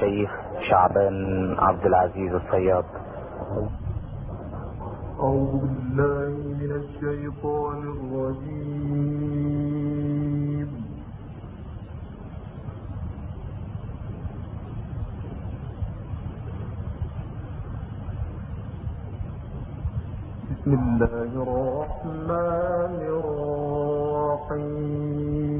الشيخ شعبان عبد العزيز الصياد. أعوذ بالله من الشيطان الرجيم. بسم الله الرحمن الرحيم.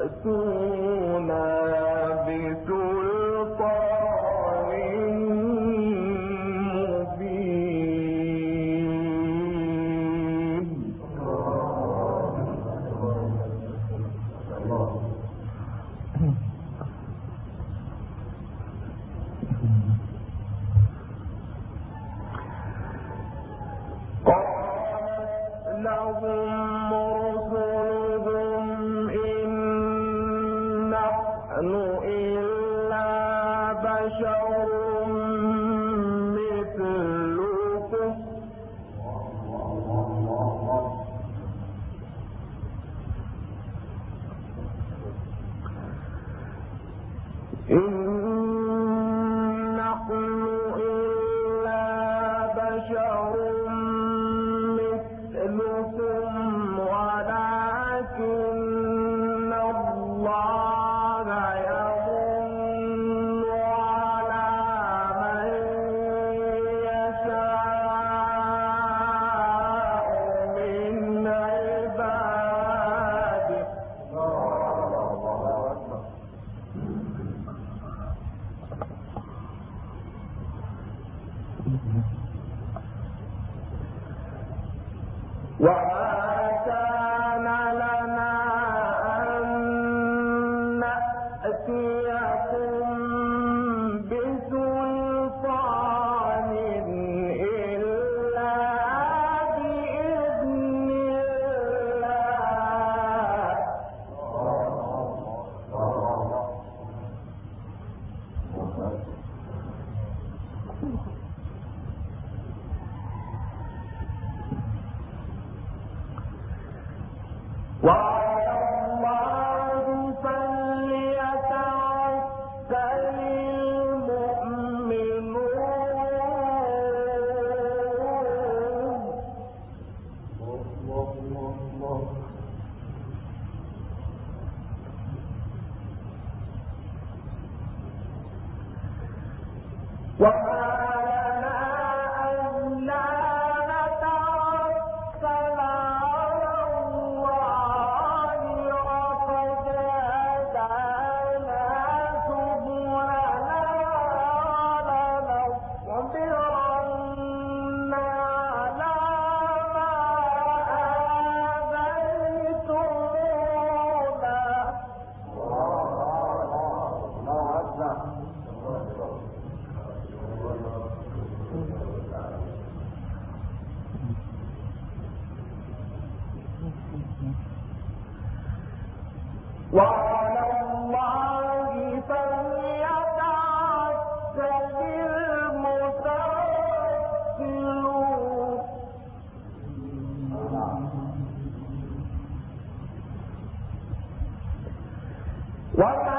فأتوا من ماء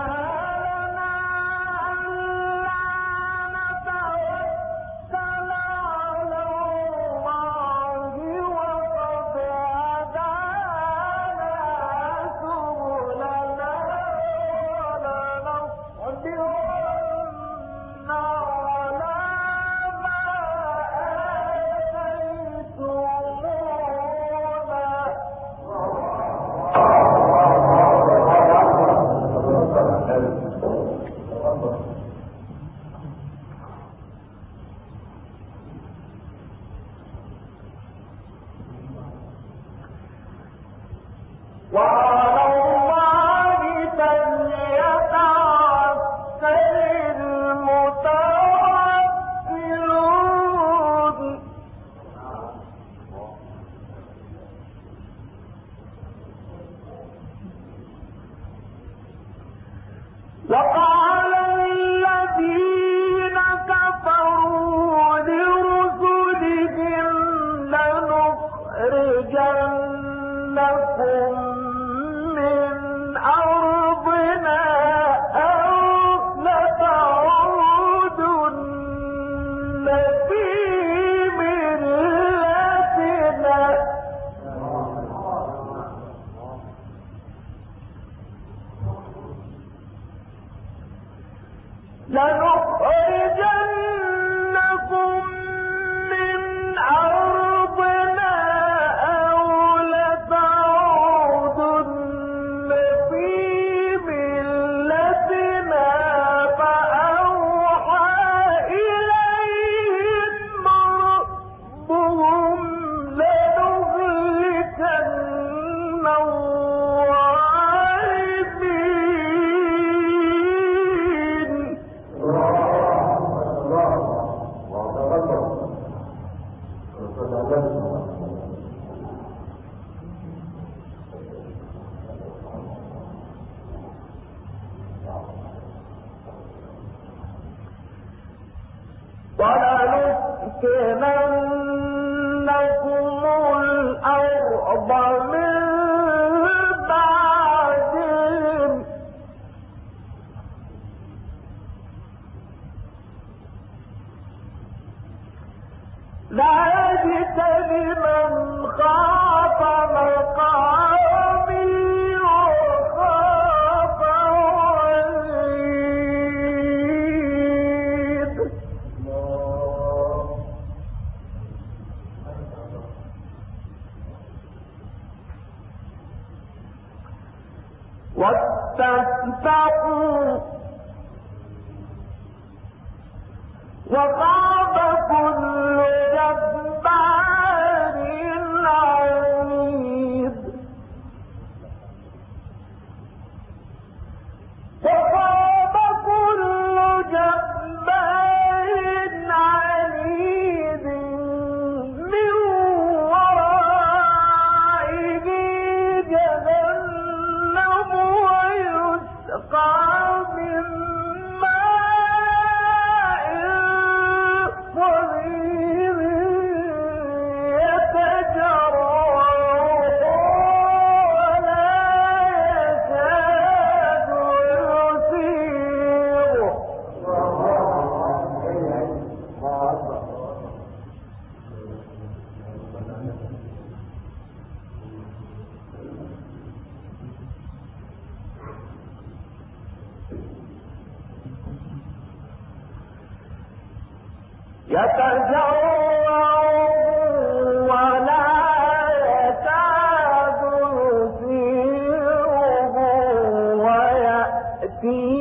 يأتي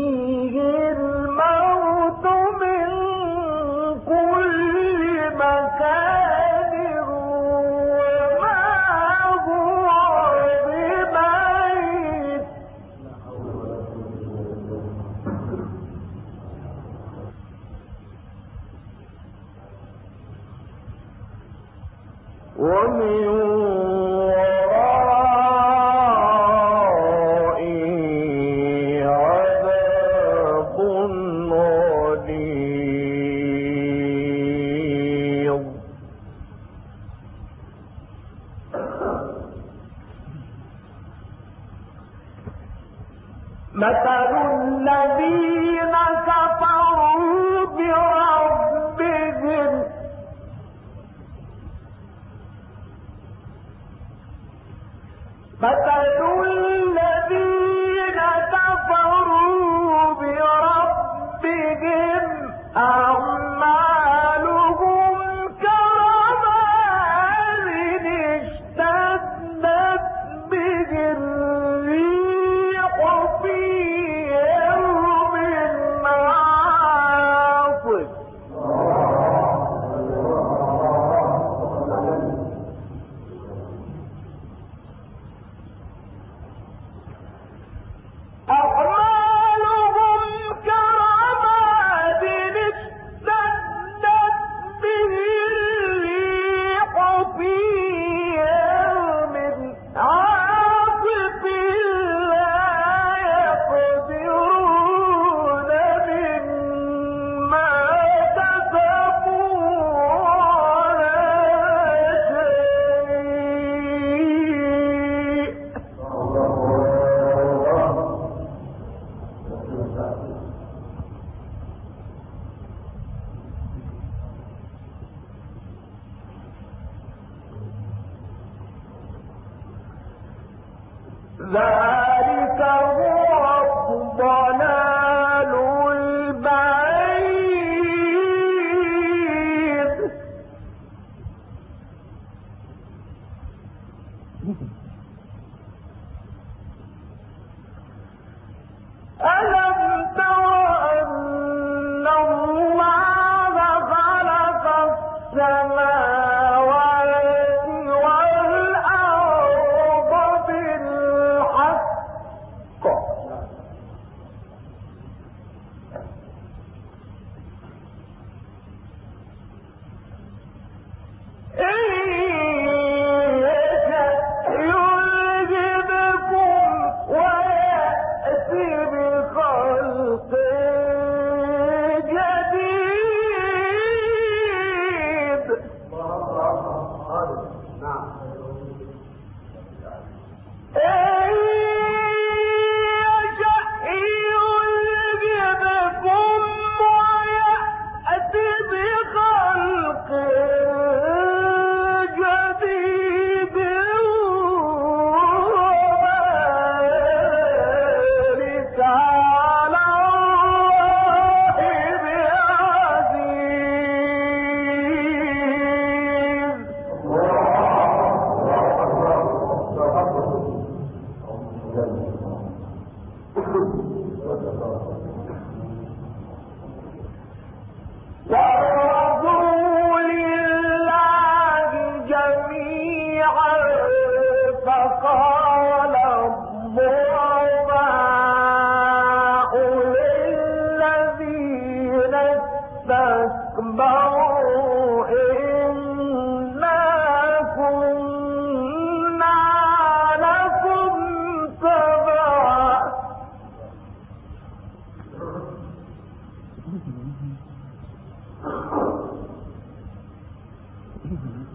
ذلك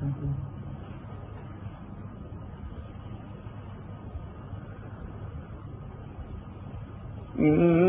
mm -hmm.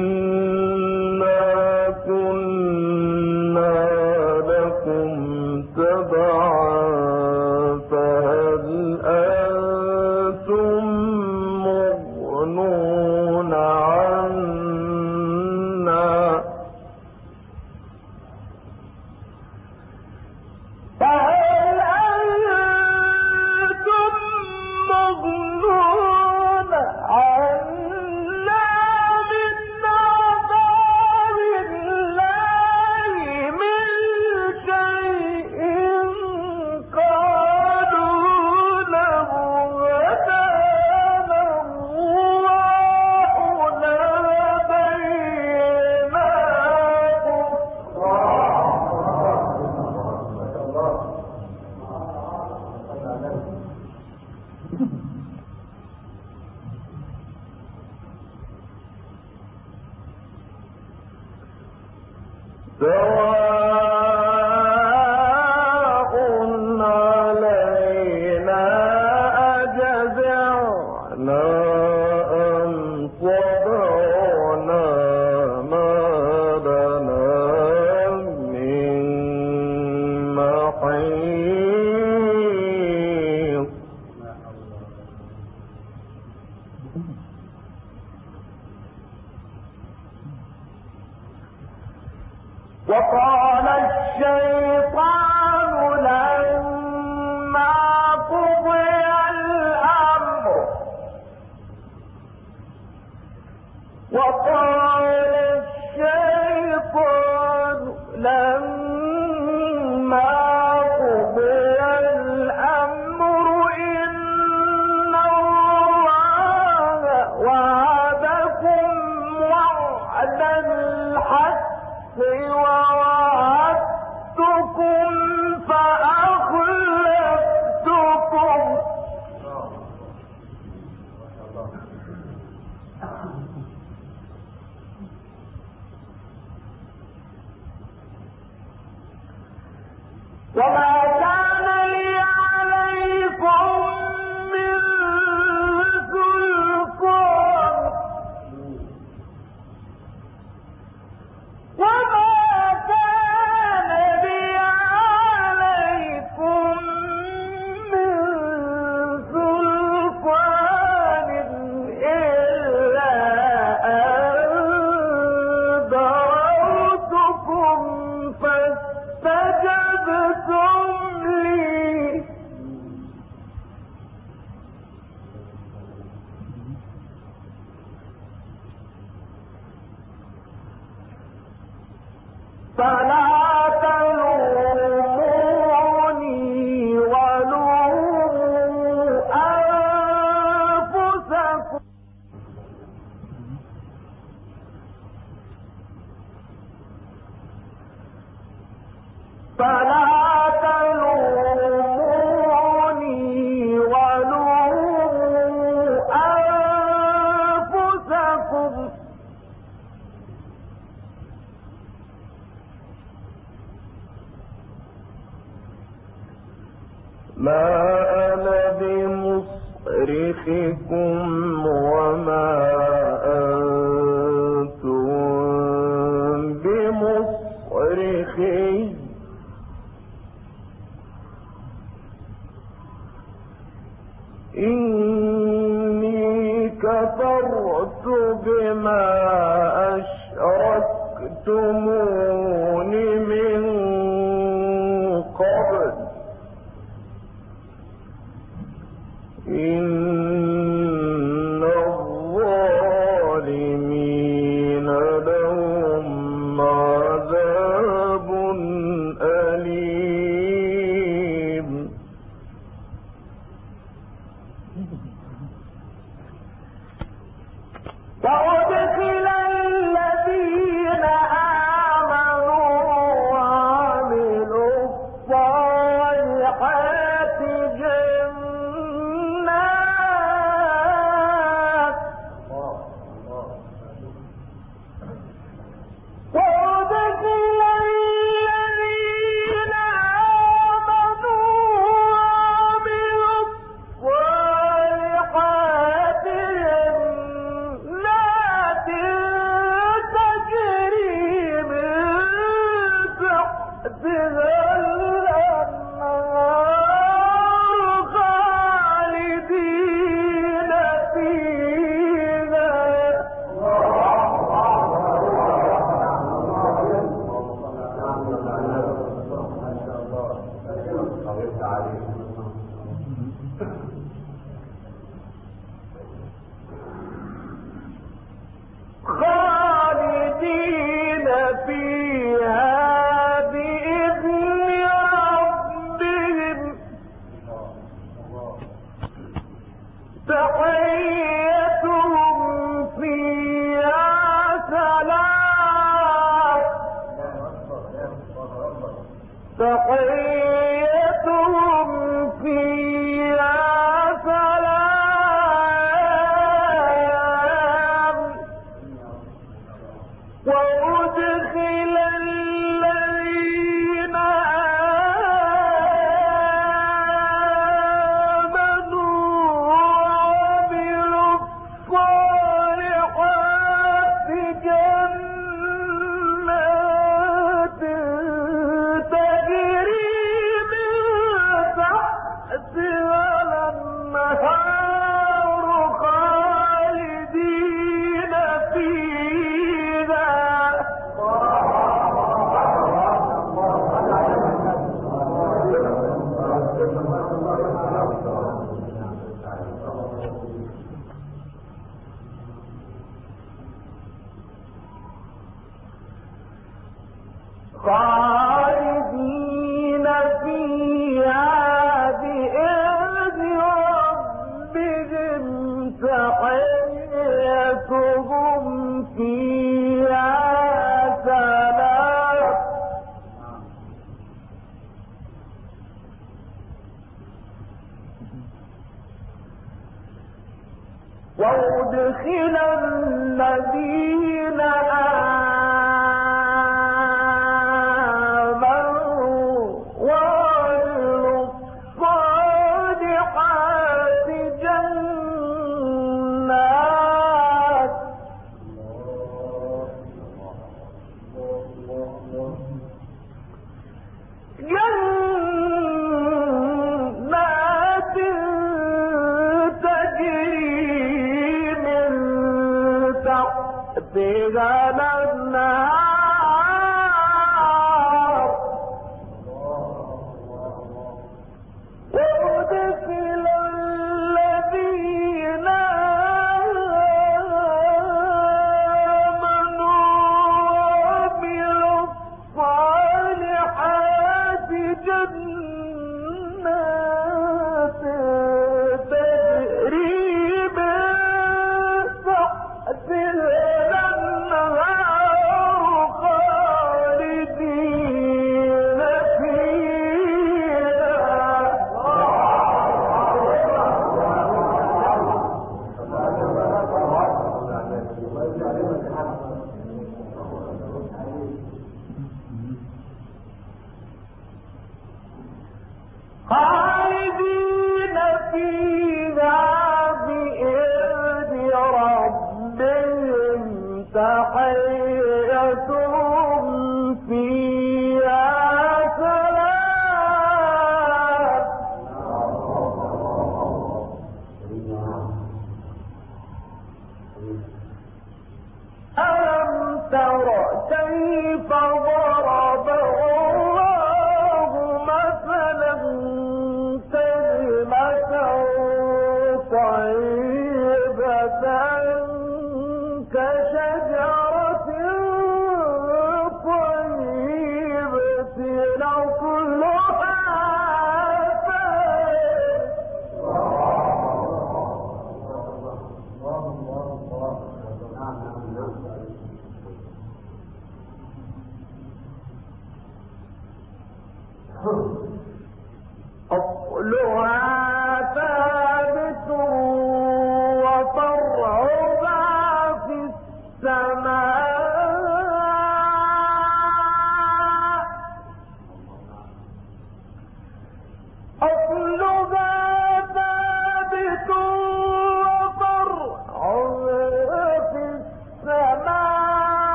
أن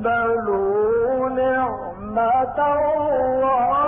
بدلوا نعمة الله.